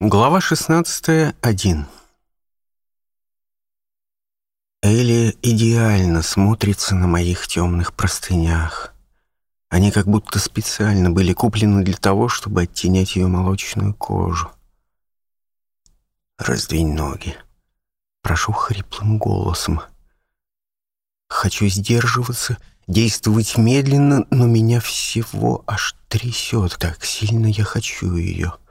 Глава 16.1 Элли идеально смотрится на моих темных простынях. Они как будто специально были куплены для того, чтобы оттенять ее молочную кожу. «Раздвинь ноги», — прошу хриплым голосом. Хочу сдерживаться, действовать медленно, но меня всего аж трясет, так сильно я хочу ее. —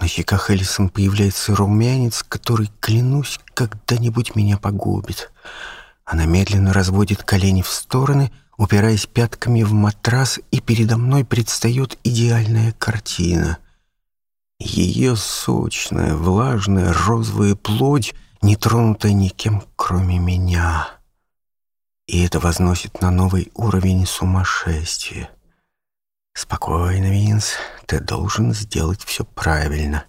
на щеках Элисон появляется румянец, который, клянусь, когда-нибудь меня погубит. Она медленно разводит колени в стороны, упираясь пятками в матрас, и передо мной предстает идеальная картина. Ее сочная, влажная, розовая плоть, не тронутая никем, кроме меня. И это возносит на новый уровень сумасшествия. Спокойно, Винс, ты должен сделать все правильно.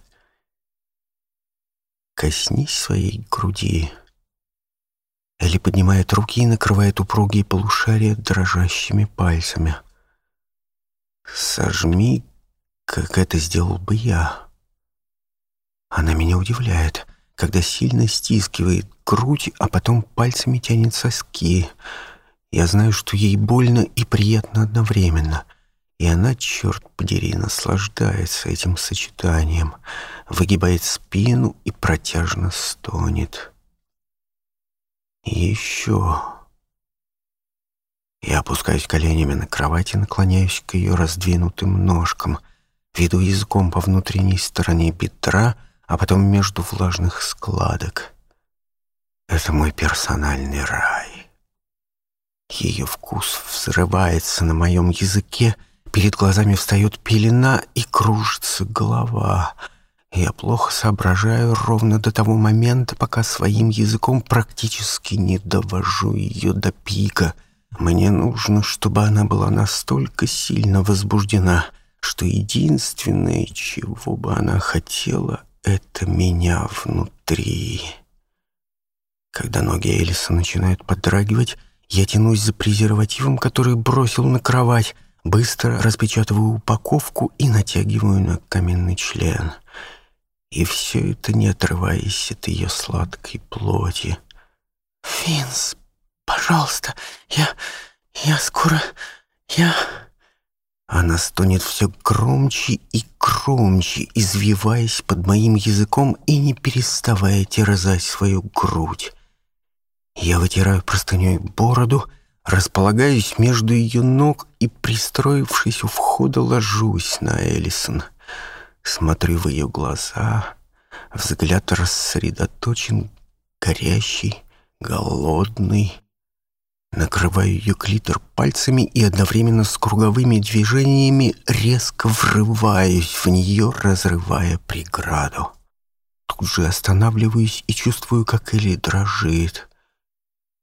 Коснись своей груди. Элли поднимает руки и накрывает упругие полушария дрожащими пальцами. Сожми, как это сделал бы я. Она меня удивляет, когда сильно стискивает грудь, а потом пальцами тянет соски. Я знаю, что ей больно и приятно одновременно — и она, черт подери, наслаждается этим сочетанием, выгибает спину и протяжно стонет. Еще. Я опускаюсь коленями на кровать и наклоняюсь к ее раздвинутым ножкам, веду языком по внутренней стороне бедра, а потом между влажных складок. Это мой персональный рай. Ее вкус взрывается на моем языке — перед глазами встает пелена и кружится голова. Я плохо соображаю ровно до того момента, пока своим языком практически не довожу ее до пика. Мне нужно, чтобы она была настолько сильно возбуждена, что единственное, чего бы она хотела, это меня внутри. Когда ноги Элиса начинают подрагивать, я тянусь за презервативом, который бросил на кровать, Быстро распечатываю упаковку и натягиваю на каменный член. И все это не отрываясь от ее сладкой плоти. «Финс, пожалуйста, я... я скоро... я...» Она стонет все громче и громче, извиваясь под моим языком и не переставая терзать свою грудь. Я вытираю простыней бороду, Располагаюсь между ее ног и, пристроившись у входа, ложусь на Элисон. Смотрю в ее глаза. Взгляд рассредоточен, горящий, голодный. Накрываю ее клитор пальцами и одновременно с круговыми движениями резко врываюсь в нее, разрывая преграду. Тут же останавливаюсь и чувствую, как Эли дрожит —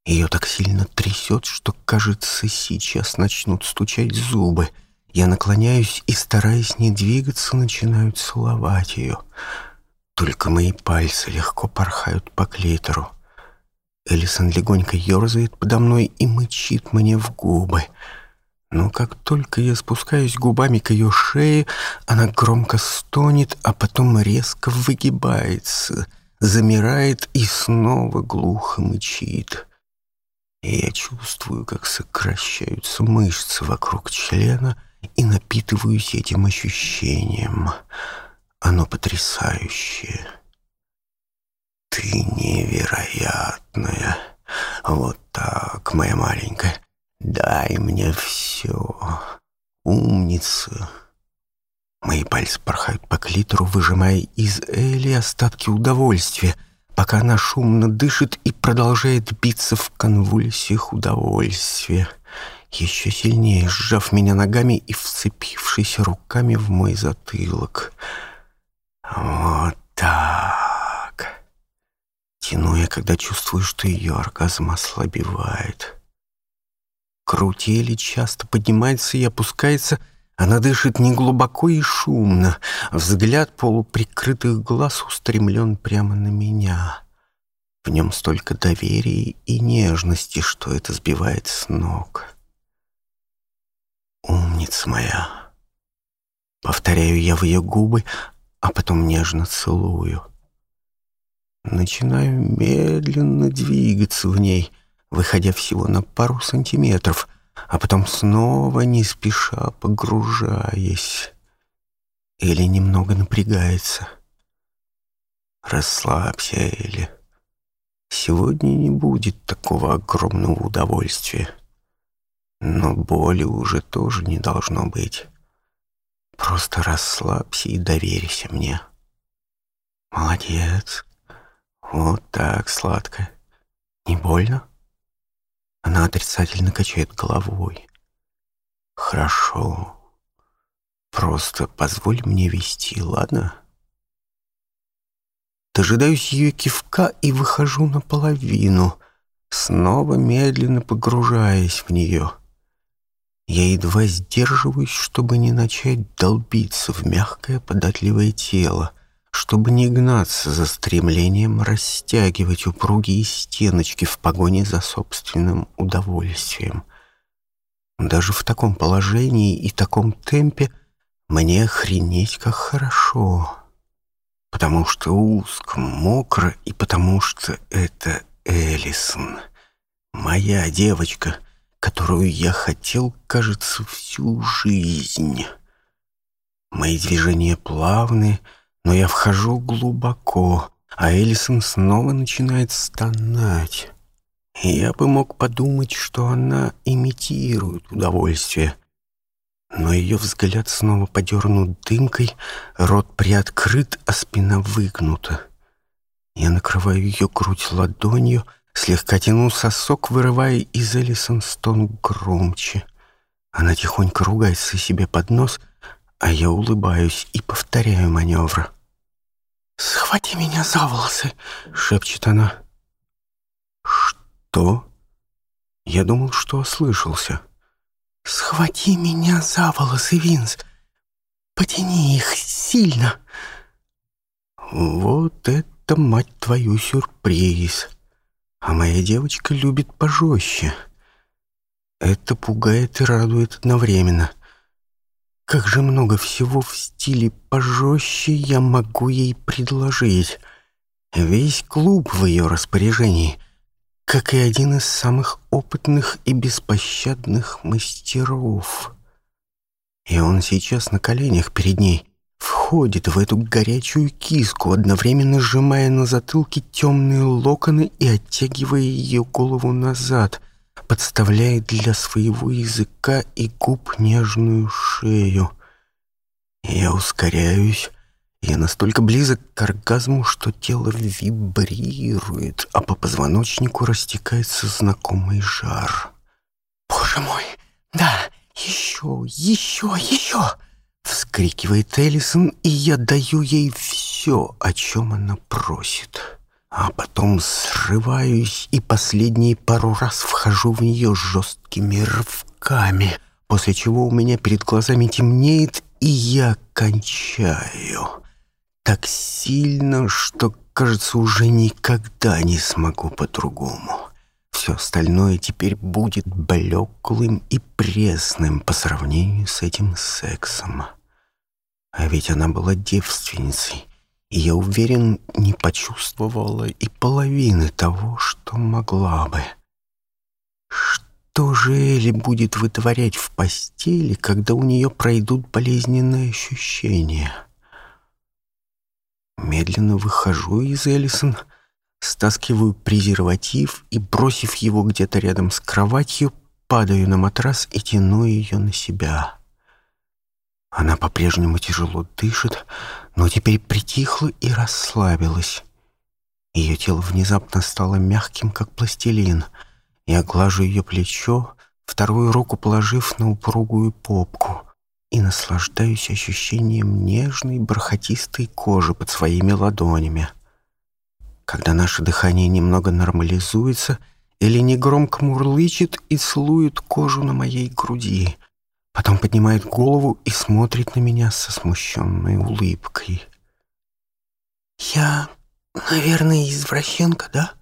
ее так сильно трясет, что, кажется, сейчас начнут стучать зубы. Я наклоняюсь и, стараясь не двигаться, начинаю целовать ее. Только мои пальцы легко порхают по клитору. Элисон легонько ерзает подо мной и мычит мне в губы. Но как только я спускаюсь губами к ее шее, она громко стонет, а потом резко выгибается, замирает и снова глухо мычит. Я чувствую, как сокращаются мышцы вокруг члена и напитываюсь этим ощущением. Оно потрясающее. Ты невероятная. Вот так, моя маленькая. Дай мне все. Умница. Мои пальцы порхают по клитору, выжимая из Эли остатки удовольствия — пока она шумно дышит и продолжает биться в конвульсиях удовольствия, еще сильнее сжав меня ногами и вцепившись руками в мой затылок. Вот так. Тяну я, когда чувствую, что ее оргазм ослабевает. Крутели часто поднимается и опускается — она дышит неглубоко и шумно. Взгляд полуприкрытых глаз устремлен прямо на меня. В нем столько доверия и нежности, что это сбивает с ног. «Умница моя!» Повторяю я в ее губы, а потом нежно целую. Начинаю медленно двигаться в ней, выходя всего на пару сантиметров — а потом снова не спеша погружаясь. Или немного напрягается. Расслабься, или Сегодня не будет такого огромного удовольствия. Но боли уже тоже не должно быть. Просто расслабься и доверься мне. Молодец. Вот так, сладко. Не больно? — она отрицательно качает головой. «Хорошо. Просто позволь мне вести, ладно?» Дожидаюсь ее кивка и выхожу наполовину, снова медленно погружаясь в нее. Я едва сдерживаюсь, чтобы не начать долбиться в мягкое податливое тело — чтобы не гнаться за стремлением растягивать упругие стеночки в погоне за собственным удовольствием. Даже в таком положении и таком темпе мне охренеть как хорошо, потому что узк, мокро и потому что это Элисон, моя девочка, которую я хотел, кажется, всю жизнь. Мои движения плавные, но я вхожу глубоко, а Элисон снова начинает стонать. И я бы мог подумать, что она имитирует удовольствие. Но ее взгляд снова подернут дымкой, рот приоткрыт, а спина выгнута. Я накрываю ее грудь ладонью, слегка тяну сосок, вырывая из Элисон стон громче. Она тихонько ругается себе под нос — а я улыбаюсь и повторяю маневра. «Схвати меня за волосы!» — шепчет она. «Что?» Я думал, что ослышался. «Схвати меня за волосы, Винс! Потяни их сильно!» «Вот это, мать твою, сюрприз! А моя девочка любит пожестче!» Это пугает и радует одновременно — как же много всего в стиле пожестче я могу ей предложить. Весь клуб в ее распоряжении, как и один из самых опытных и беспощадных мастеров. И он сейчас на коленях перед ней входит в эту горячую киску, одновременно сжимая на затылке темные локоны и оттягивая ее голову назад, подставляет для своего языка и губ нежную шею. Я ускоряюсь. Я настолько близок к оргазму, что тело вибрирует, а по позвоночнику растекается знакомый жар. «Боже мой! Да! Еще! Еще! Еще!» Вскрикивает Эллисон, и я даю ей все, о чем она просит. А потом срываюсь и последние пару раз вхожу в нее жесткими рывками, после чего у меня перед глазами темнеет, и я кончаю. Так сильно, что, кажется, уже никогда не смогу по-другому. Все остальное теперь будет блеклым и пресным по сравнению с этим сексом. А ведь она была девственницей. Я уверен, не почувствовала и половины того, что могла бы. Что же Элли будет вытворять в постели, когда у нее пройдут болезненные ощущения? Медленно выхожу из Эллисон, стаскиваю презерватив и, бросив его где-то рядом с кроватью, падаю на матрас и тяну ее на себя. Она по-прежнему тяжело дышит, но теперь притихла и расслабилась. Ее тело внезапно стало мягким, как пластилин. Я глажу ее плечо, вторую руку положив на упругую попку, и наслаждаюсь ощущением нежной бархатистой кожи под своими ладонями. Когда наше дыхание немного нормализуется, Элли негромко мурлычет и целует кожу на моей груди — Потом поднимает голову и смотрит на меня со смущенной улыбкой. «Я, наверное, извращенка, да?»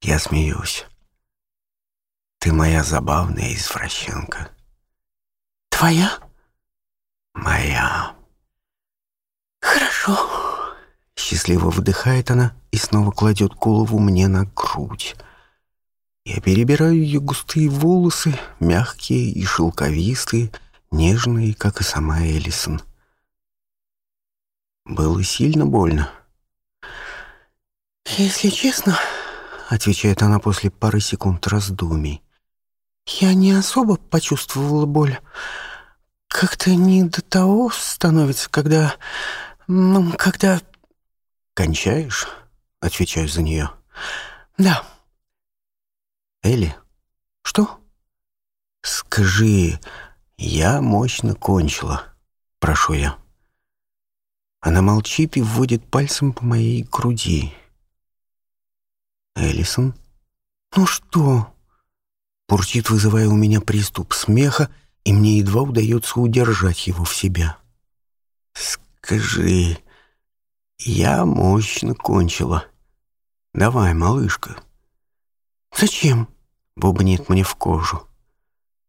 Я смеюсь. «Ты моя забавная извращенка». «Твоя?» «Моя». «Хорошо». Счастливо выдыхает она и снова кладет голову мне на грудь перебираю ее густые волосы, мягкие и шелковистые, нежные, как и сама Элисон. Было сильно больно. «Если честно», — отвечает она после пары секунд раздумий, «я не особо почувствовала боль. Как-то не до того становится, когда... ну, когда...» «Кончаешь?» — отвечаю за нее. «Да». Эли, что? Скажи, я мощно кончила, прошу я. Она молчит и вводит пальцем по моей груди. Эллисон, ну что? Пурчит, вызывая у меня приступ смеха, и мне едва удается удержать его в себя. Скажи, я мощно кончила. Давай, малышка. Зачем? — бубнит мне в кожу.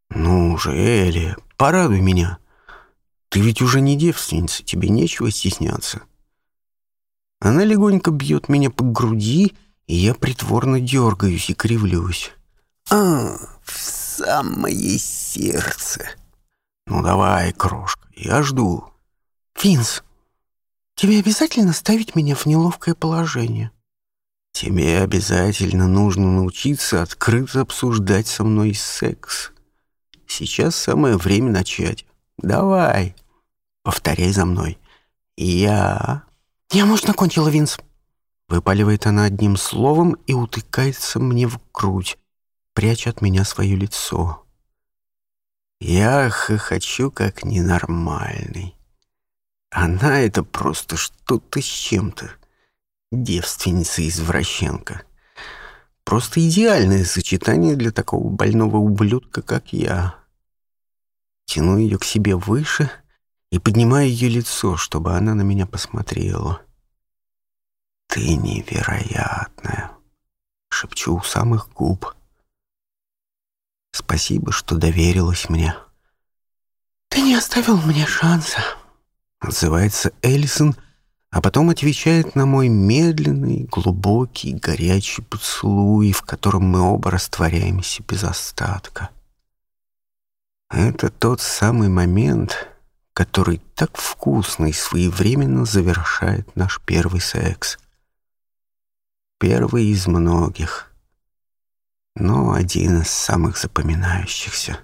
Ну же, Эли, порадуй меня. Ты ведь уже не девственница, тебе нечего стесняться. Она легонько бьет меня по груди, и я притворно дергаюсь и кривлюсь. А, в самое сердце. Ну давай, крошка, я жду. Финс, тебе обязательно ставить меня в неловкое положение? Тебе обязательно нужно научиться открыто обсуждать со мной секс. Сейчас самое время начать. Давай. Повторяй за мной. Я... Я, может, накончила Винс. Выпаливает она одним словом и утыкается мне в грудь, пряча от меня свое лицо. Я хочу как ненормальный. Она это просто что-то с чем-то девственница извращенка. Просто идеальное сочетание для такого больного ублюдка, как я. Тяну ее к себе выше и поднимаю ее лицо, чтобы она на меня посмотрела. «Ты невероятная!» — шепчу у самых губ. «Спасибо, что доверилась мне». «Ты не оставил мне шанса», — отзывается Эллисон, — а потом отвечает на мой медленный, глубокий, горячий поцелуй, в котором мы оба растворяемся без остатка. Это тот самый момент, который так вкусно и своевременно завершает наш первый секс. Первый из многих, но один из самых запоминающихся.